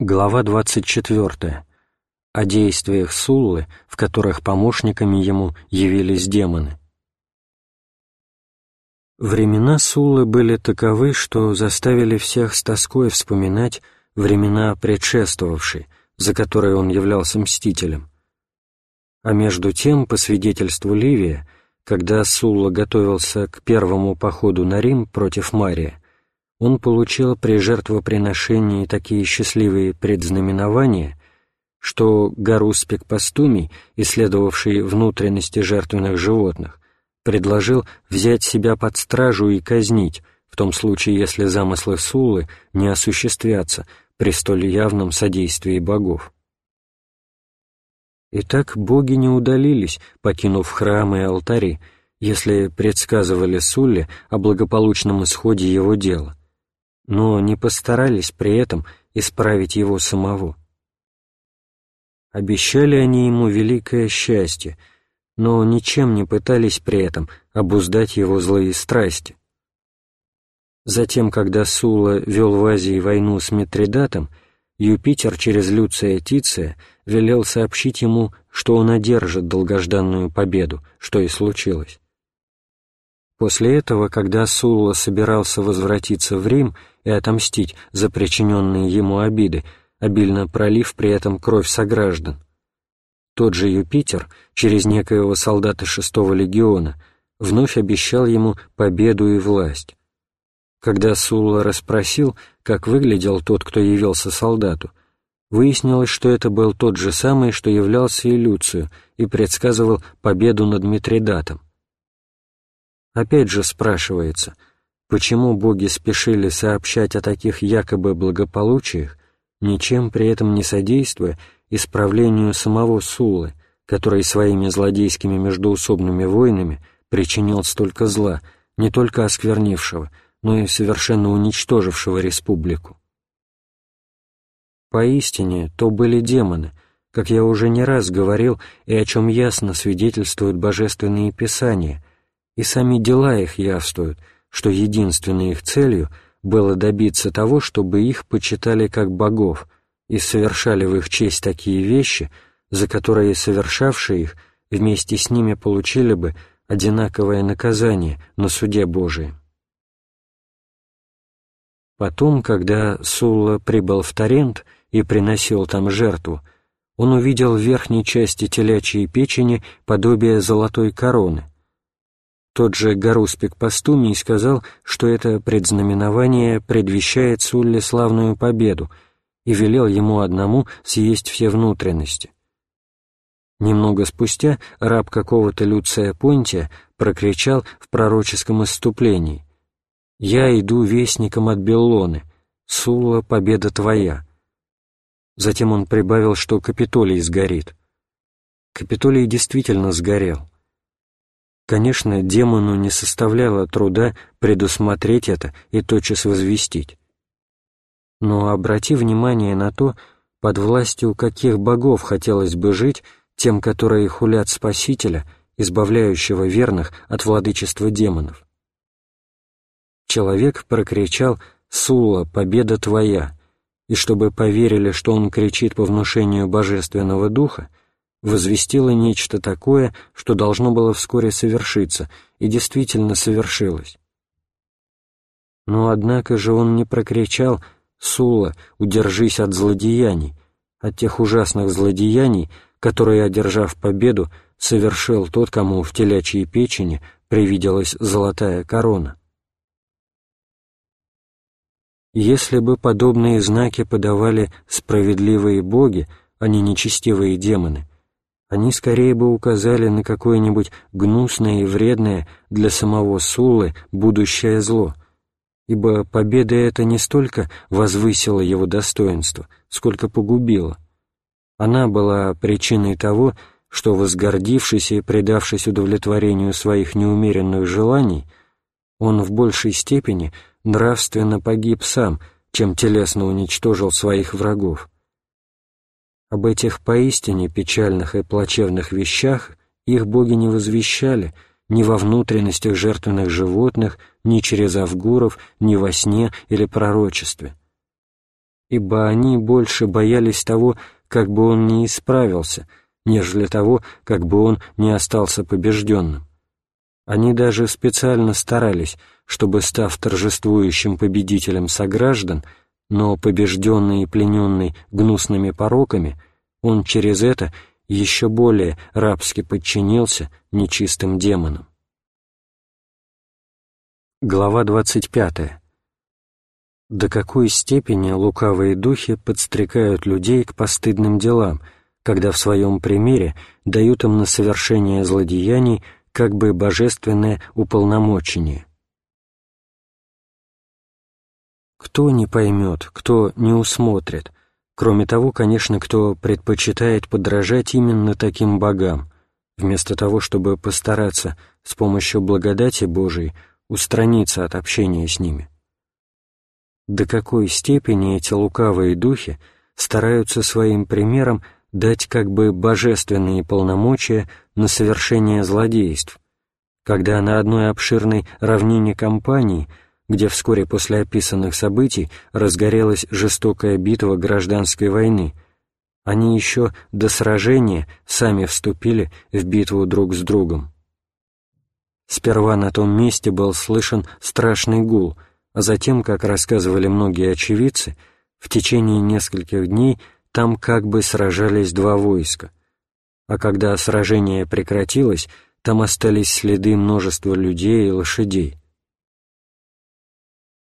Глава 24. О действиях Суллы, в которых помощниками ему явились демоны. Времена Суллы были таковы, что заставили всех с тоской вспоминать времена предшествовавшие, за которые он являлся мстителем. А между тем, по свидетельству Ливия, когда Сулла готовился к первому походу на Рим против Мария, он получил при жертвоприношении такие счастливые предзнаменования, что Гаруспик Пастумий, исследовавший внутренности жертвенных животных, предложил взять себя под стражу и казнить, в том случае, если замыслы Сулы не осуществятся при столь явном содействии богов. Итак, боги не удалились, покинув храмы и алтари, если предсказывали Сулле о благополучном исходе его дела но не постарались при этом исправить его самого. Обещали они ему великое счастье, но ничем не пытались при этом обуздать его злые страсти. Затем, когда Сула вел в Азии войну с Митридатом, Юпитер через Люция Тиция велел сообщить ему, что он одержит долгожданную победу, что и случилось. После этого, когда Сулла собирался возвратиться в Рим и отомстить за причиненные ему обиды, обильно пролив при этом кровь сограждан, тот же Юпитер, через некоего солдата шестого легиона, вновь обещал ему победу и власть. Когда Сулла расспросил, как выглядел тот, кто явился солдату, выяснилось, что это был тот же самый, что являлся и Люцию, и предсказывал победу над Митридатом. Опять же спрашивается, почему боги спешили сообщать о таких якобы благополучиях, ничем при этом не содействуя исправлению самого Сулы, который своими злодейскими междоусобными войнами причинил столько зла, не только осквернившего, но и совершенно уничтожившего республику. Поистине, то были демоны, как я уже не раз говорил и о чем ясно свидетельствуют божественные писания, и сами дела их явствуют, что единственной их целью было добиться того, чтобы их почитали как богов и совершали в их честь такие вещи, за которые совершавшие их вместе с ними получили бы одинаковое наказание на суде Божием. Потом, когда Сулла прибыл в Тарент и приносил там жертву, он увидел в верхней части телячьей печени подобие золотой короны — тот же Гаруспик Пастумий сказал, что это предзнаменование предвещает Сулле славную победу, и велел ему одному съесть все внутренности. Немного спустя раб какого-то Люция Понтия прокричал в пророческом исступлении «Я иду вестником от Беллоны, Сулла, победа твоя». Затем он прибавил, что Капитолий сгорит. Капитолий действительно сгорел. Конечно, демону не составляло труда предусмотреть это и тотчас возвестить. Но обрати внимание на то, под властью каких богов хотелось бы жить тем, которые хулят Спасителя, избавляющего верных от владычества демонов. Человек прокричал «Сула, победа твоя!» и чтобы поверили, что он кричит по внушению Божественного Духа, возвестила нечто такое, что должно было вскоре совершиться, и действительно совершилось. Но однако же он не прокричал «Сула, удержись от злодеяний», от тех ужасных злодеяний, которые, одержав победу, совершил тот, кому в телячьей печени привиделась золотая корона. Если бы подобные знаки подавали справедливые боги, а не нечестивые демоны, они скорее бы указали на какое-нибудь гнусное и вредное для самого Сулы будущее зло, ибо победа эта не столько возвысила его достоинство, сколько погубила. Она была причиной того, что, возгордившись и предавшись удовлетворению своих неумеренных желаний, он в большей степени нравственно погиб сам, чем телесно уничтожил своих врагов. Об этих поистине печальных и плачевных вещах их боги не возвещали ни во внутренностях жертвенных животных, ни через авгуров, ни во сне или пророчестве. ибо они больше боялись того, как бы он не исправился, нежели того, как бы он не остался побежденным. Они даже специально старались, чтобы, став торжествующим победителем сограждан, но побежденный и плененный гнусными пороками, он через это еще более рабски подчинился нечистым демонам. Глава 25. До какой степени лукавые духи подстрекают людей к постыдным делам, когда в своем примере дают им на совершение злодеяний как бы божественное уполномочение. Кто не поймет, кто не усмотрит, кроме того, конечно, кто предпочитает подражать именно таким богам, вместо того, чтобы постараться с помощью благодати Божией устраниться от общения с ними. До какой степени эти лукавые духи стараются своим примером дать как бы божественные полномочия на совершение злодейств, когда на одной обширной равнине кампании, где вскоре после описанных событий разгорелась жестокая битва гражданской войны, они еще до сражения сами вступили в битву друг с другом. Сперва на том месте был слышен страшный гул, а затем, как рассказывали многие очевидцы, в течение нескольких дней там как бы сражались два войска. А когда сражение прекратилось, там остались следы множества людей и лошадей.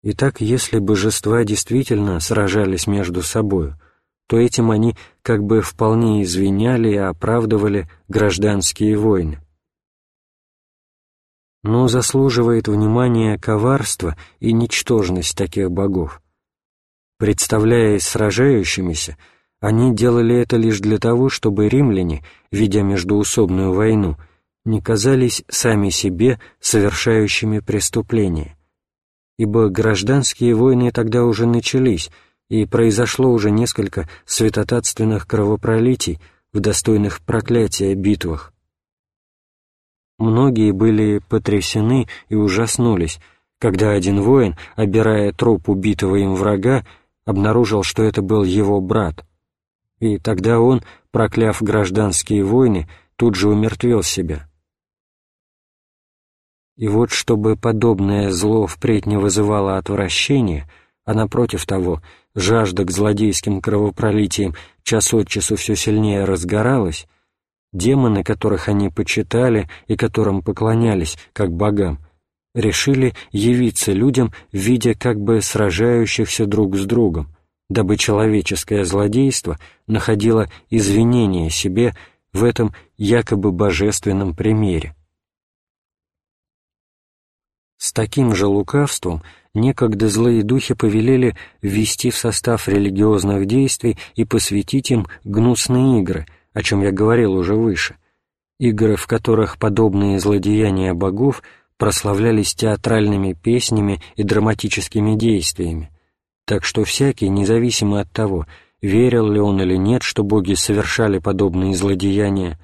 Итак, если божества действительно сражались между собою, то этим они как бы вполне извиняли и оправдывали гражданские войны но заслуживает внимания коварство и ничтожность таких богов. Представляясь сражающимися, они делали это лишь для того, чтобы римляне, видя междуусобную войну, не казались сами себе совершающими преступления. Ибо гражданские войны тогда уже начались, и произошло уже несколько святотатственных кровопролитий в достойных проклятия битвах. Многие были потрясены и ужаснулись, когда один воин, обирая труп убитого им врага, обнаружил, что это был его брат. И тогда он, прокляв гражданские войны, тут же умертвил себя. И вот чтобы подобное зло впредь не вызывало отвращения, а напротив того, жажда к злодейским кровопролитиям час от часу все сильнее разгоралась, демоны, которых они почитали и которым поклонялись как богам, решили явиться людям в виде как бы сражающихся друг с другом, дабы человеческое злодейство находило извинение себе в этом якобы божественном примере. С таким же лукавством некогда злые духи повелели ввести в состав религиозных действий и посвятить им гнусные игры – о чем я говорил уже выше, игры, в которых подобные злодеяния богов прославлялись театральными песнями и драматическими действиями, так что всякий, независимо от того, верил ли он или нет, что боги совершали подобные злодеяния,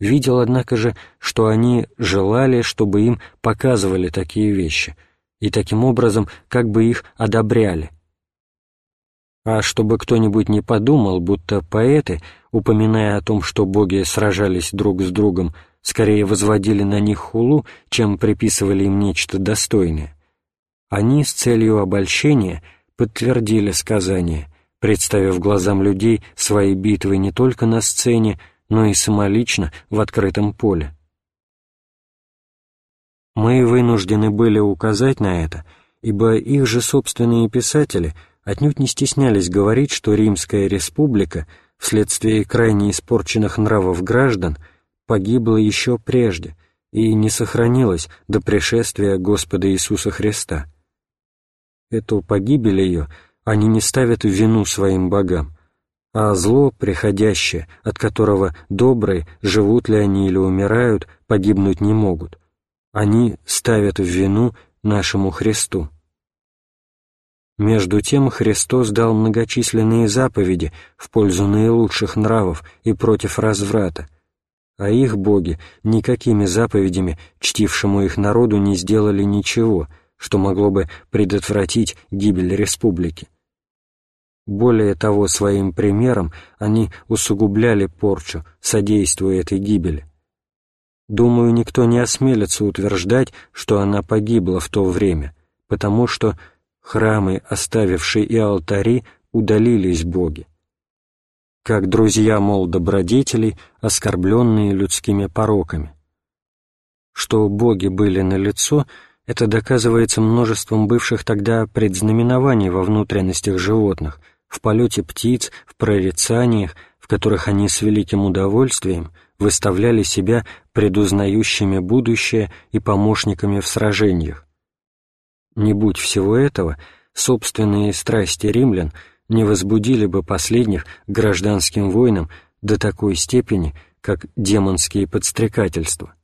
видел, однако же, что они желали, чтобы им показывали такие вещи, и таким образом как бы их одобряли. А чтобы кто-нибудь не подумал, будто поэты упоминая о том, что боги сражались друг с другом, скорее возводили на них хулу, чем приписывали им нечто достойное. Они с целью обольщения подтвердили сказание, представив глазам людей свои битвы не только на сцене, но и самолично в открытом поле. Мы вынуждены были указать на это, ибо их же собственные писатели отнюдь не стеснялись говорить, что Римская республика — вследствие крайне испорченных нравов граждан погибла еще прежде и не сохранилась до пришествия Господа Иисуса Христа. Эту погибель ее они не ставят в вину своим богам, а зло, приходящее, от которого добрые, живут ли они или умирают, погибнуть не могут, они ставят в вину нашему Христу. Между тем Христос дал многочисленные заповеди в пользу наилучших нравов и против разврата, а их боги никакими заповедями чтившему их народу не сделали ничего, что могло бы предотвратить гибель республики. Более того, своим примером они усугубляли порчу, содействуя этой гибели. Думаю, никто не осмелится утверждать, что она погибла в то время, потому что храмы, оставившие и алтари, удалились боги. Как друзья, мол, добродетелей, оскорбленные людскими пороками. Что боги были налицо, это доказывается множеством бывших тогда предзнаменований во внутренностях животных, в полете птиц, в прорицаниях, в которых они с великим удовольствием выставляли себя предузнающими будущее и помощниками в сражениях. Не будь всего этого, собственные страсти римлян не возбудили бы последних гражданским войнам до такой степени, как демонские подстрекательства.